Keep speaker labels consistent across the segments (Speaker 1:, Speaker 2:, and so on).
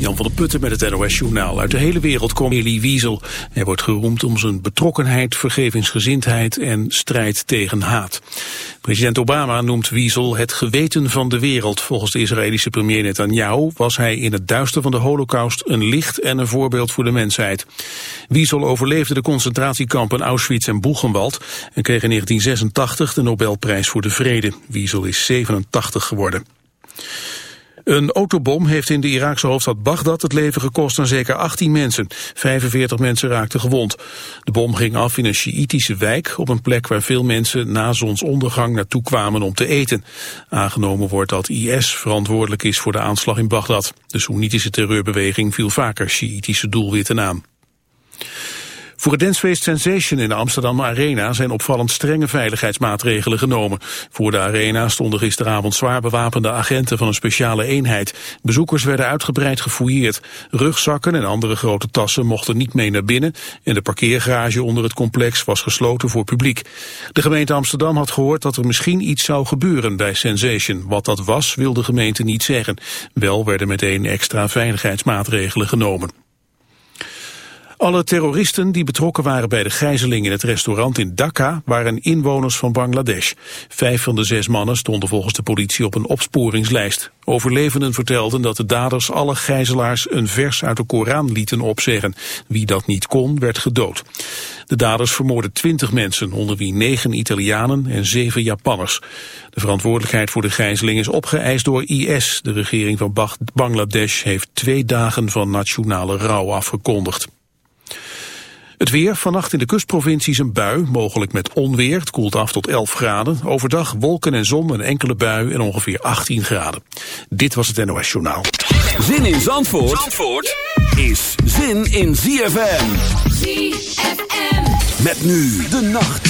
Speaker 1: Jan van der Putten met het NOS-journaal. Uit de hele wereld komt Elie Wiesel. Hij wordt geroemd om zijn betrokkenheid, vergevingsgezindheid en strijd tegen haat. President Obama noemt Wiesel het geweten van de wereld. Volgens de Israëlische premier Netanyahu was hij in het duister van de holocaust een licht en een voorbeeld voor de mensheid. Wiesel overleefde de concentratiekampen Auschwitz en Buchenwald en kreeg in 1986 de Nobelprijs voor de Vrede. Wiesel is 87 geworden. Een autobom heeft in de Iraakse hoofdstad Bagdad het leven gekost aan zeker 18 mensen. 45 mensen raakten gewond. De bom ging af in een Sjiïtische wijk op een plek waar veel mensen na zonsondergang naartoe kwamen om te eten. Aangenomen wordt dat IS verantwoordelijk is voor de aanslag in Bagdad. De Soenitische terreurbeweging viel vaker Sjiïtische doelwitten aan. Voor het dancefeest Sensation in de Amsterdam Arena zijn opvallend strenge veiligheidsmaatregelen genomen. Voor de arena stonden gisteravond zwaar bewapende agenten van een speciale eenheid. Bezoekers werden uitgebreid gefouilleerd. Rugzakken en andere grote tassen mochten niet mee naar binnen en de parkeergarage onder het complex was gesloten voor publiek. De gemeente Amsterdam had gehoord dat er misschien iets zou gebeuren bij Sensation. Wat dat was wil de gemeente niet zeggen. Wel werden meteen extra veiligheidsmaatregelen genomen. Alle terroristen die betrokken waren bij de gijzeling in het restaurant in Dhaka waren inwoners van Bangladesh. Vijf van de zes mannen stonden volgens de politie op een opsporingslijst. Overlevenden vertelden dat de daders alle gijzelaars een vers uit de Koran lieten opzeggen. Wie dat niet kon, werd gedood. De daders vermoorden twintig mensen, onder wie negen Italianen en zeven Japanners. De verantwoordelijkheid voor de gijzeling is opgeëist door IS. De regering van Bangladesh heeft twee dagen van nationale rouw afgekondigd. Het weer, vannacht in de kustprovincies een bui, mogelijk met onweer. Het koelt af tot 11 graden. Overdag wolken en zon, een enkele bui en ongeveer 18 graden. Dit was het NOS Journaal.
Speaker 2: Zin in Zandvoort, Zandvoort is zin in ZFM. ZFM. Met nu de nacht.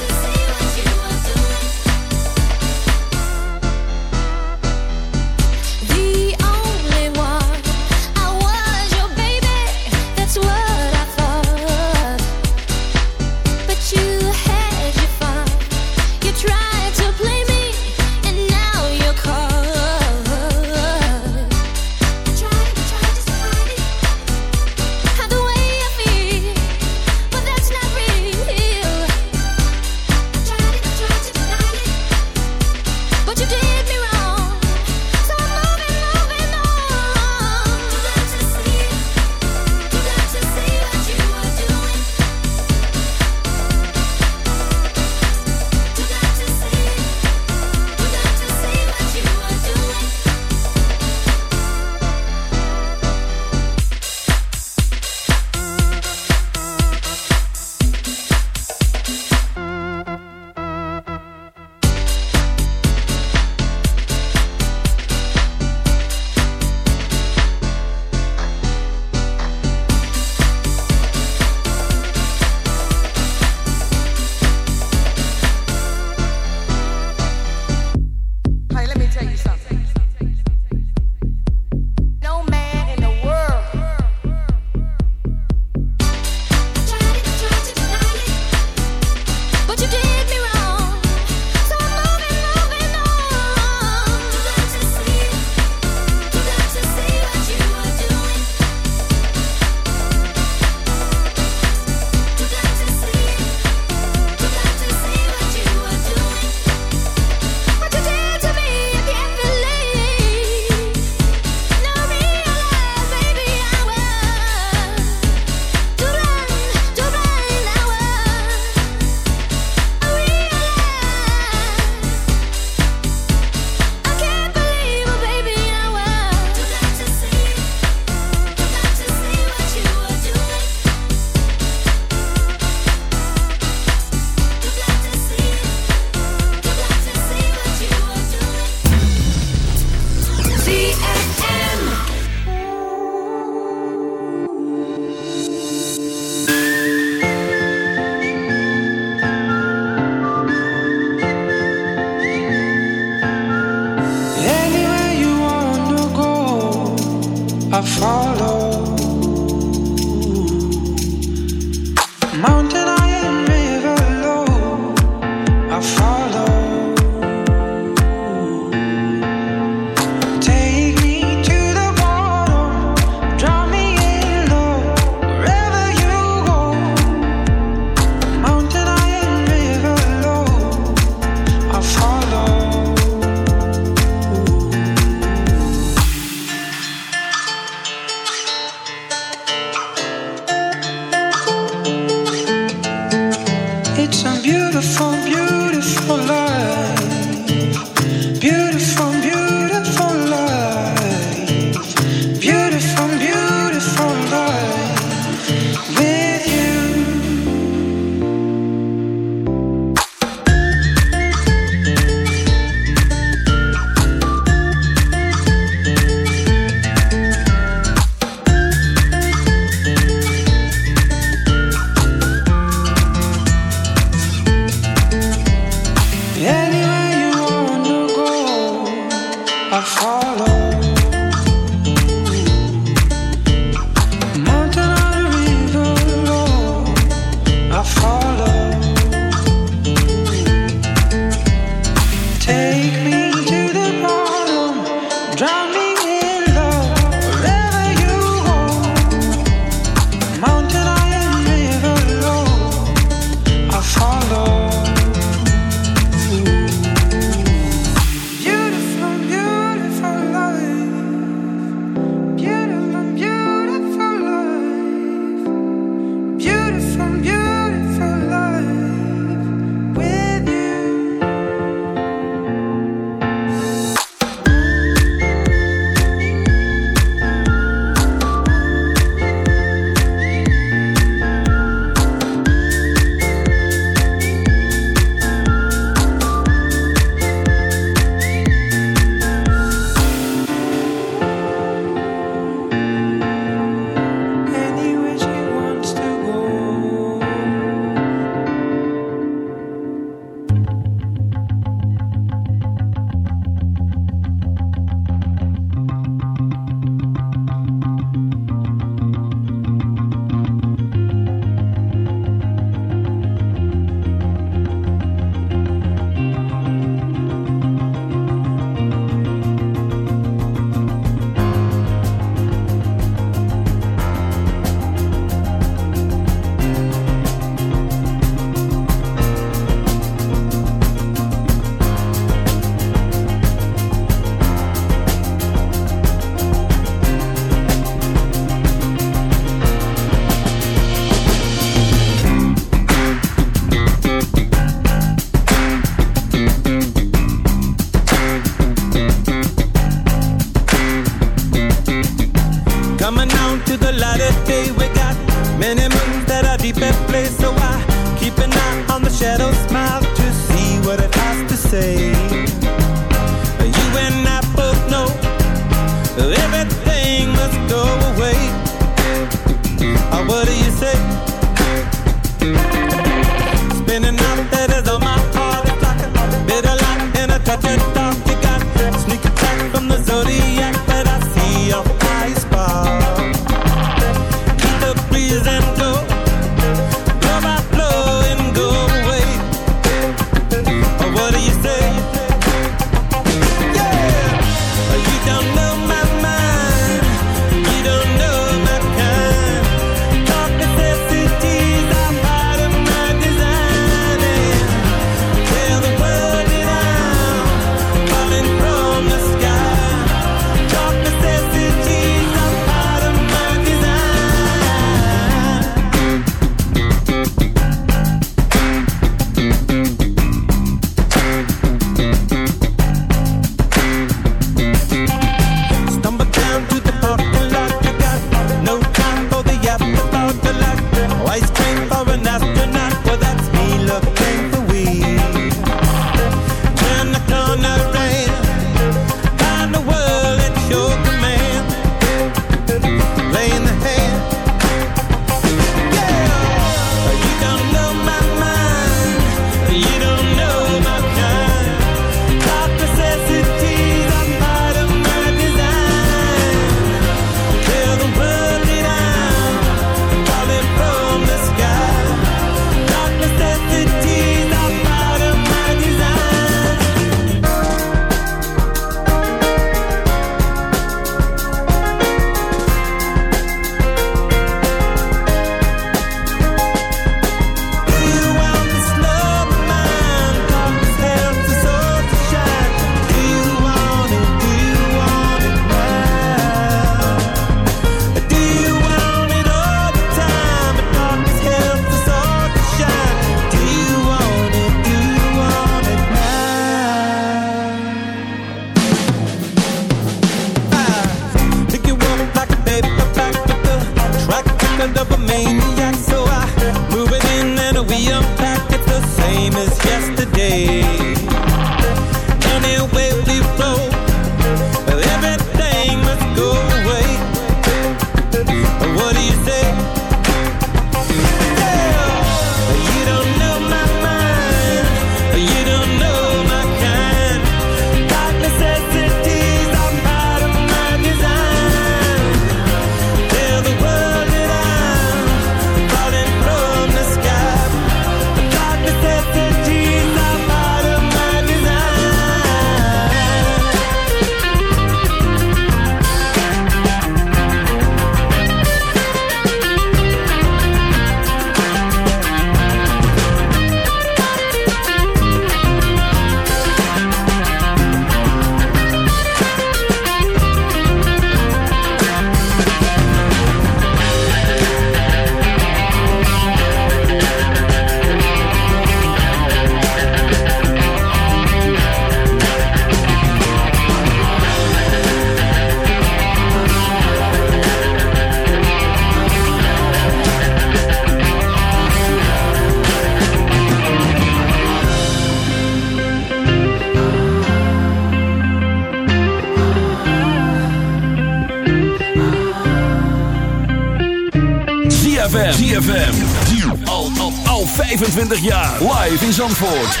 Speaker 3: ZFM. ZFM. Al, al, al 25 jaar. Live in Zandvoort.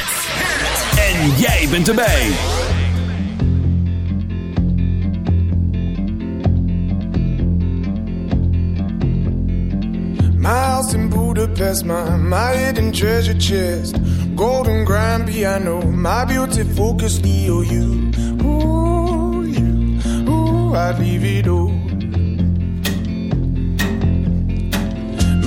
Speaker 3: En jij bent erbij.
Speaker 4: My house in Budapest, my, my hidden treasure chest. Golden grand piano, my beauty focus EOU. Ooh, you, ooh, I'd leave it all.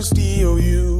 Speaker 4: Beauty focused
Speaker 5: oh, EOU.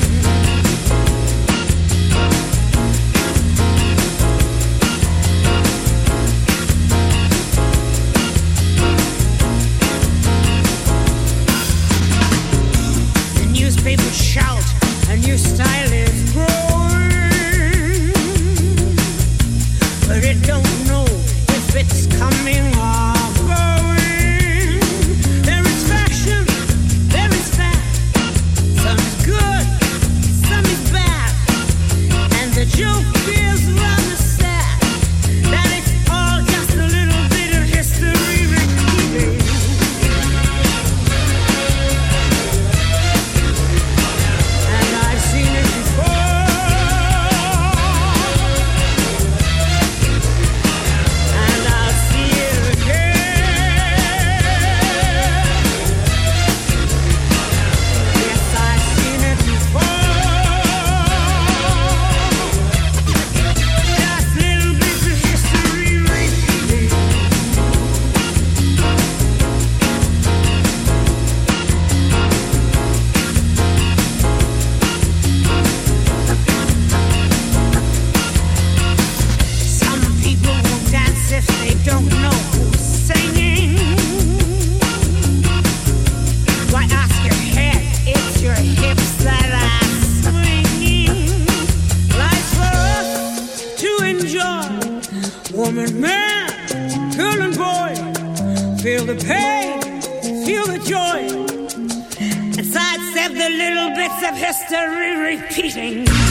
Speaker 5: History repeating.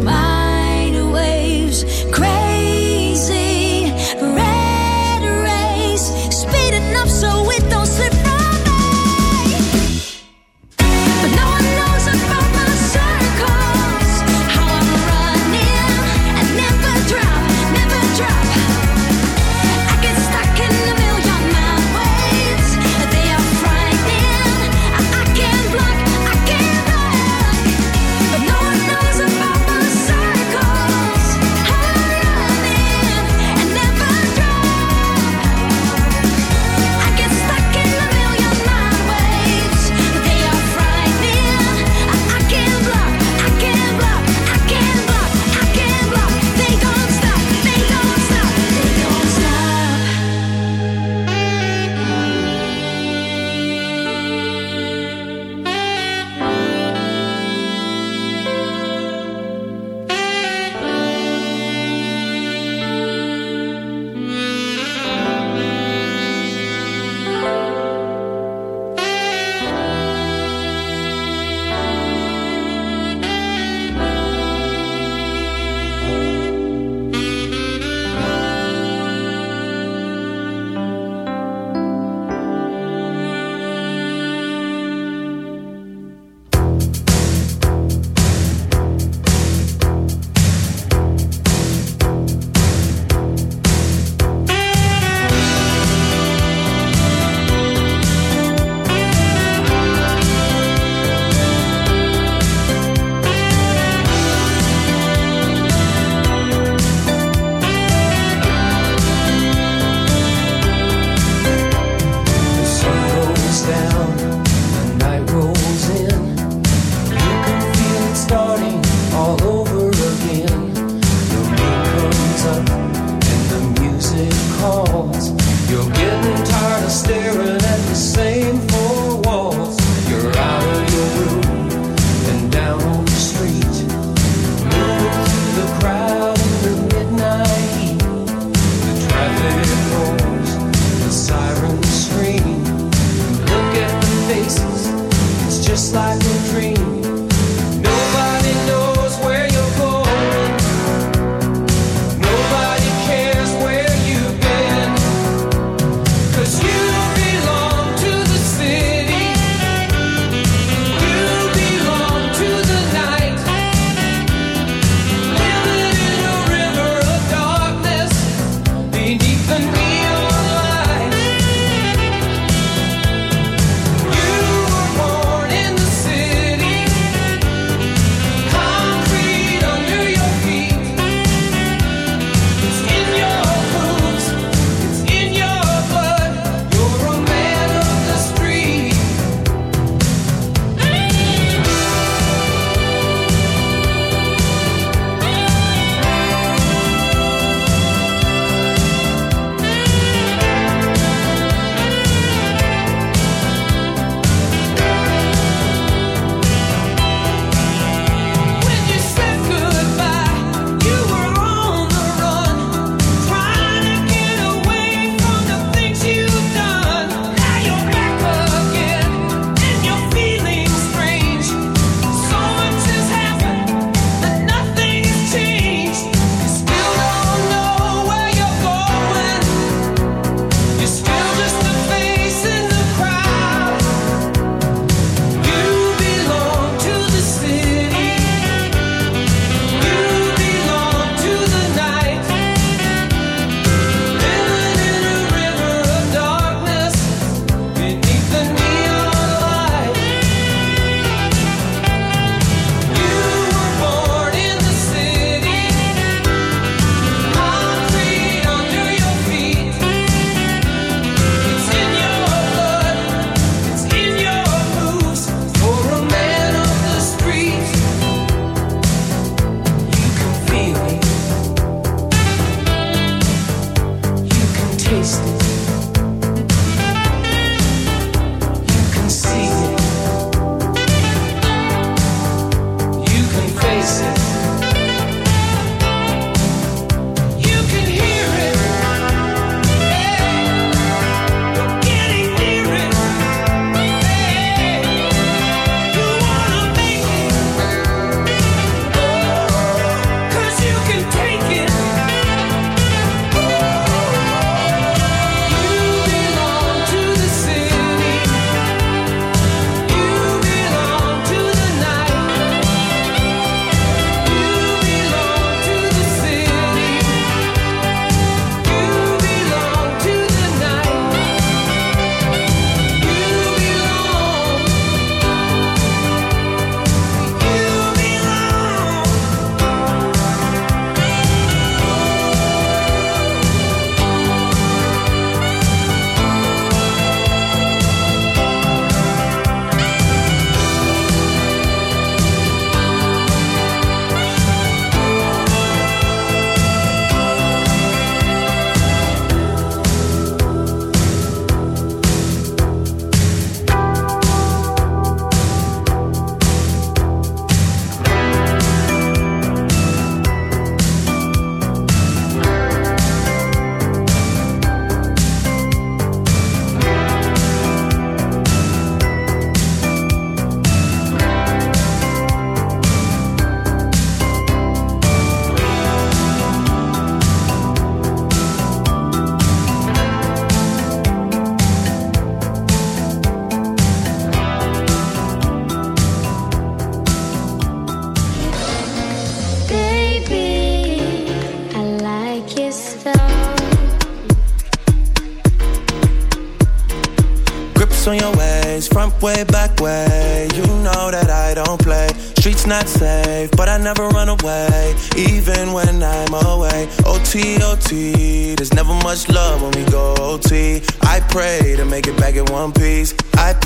Speaker 6: manchmal.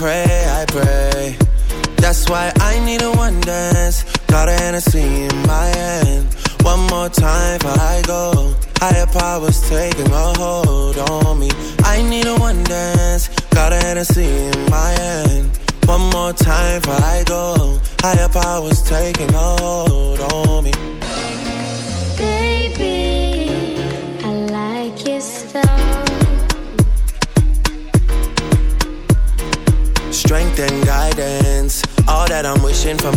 Speaker 6: I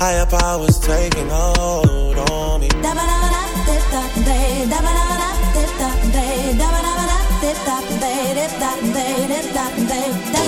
Speaker 2: Higher powers taking hold on me.
Speaker 7: Dancing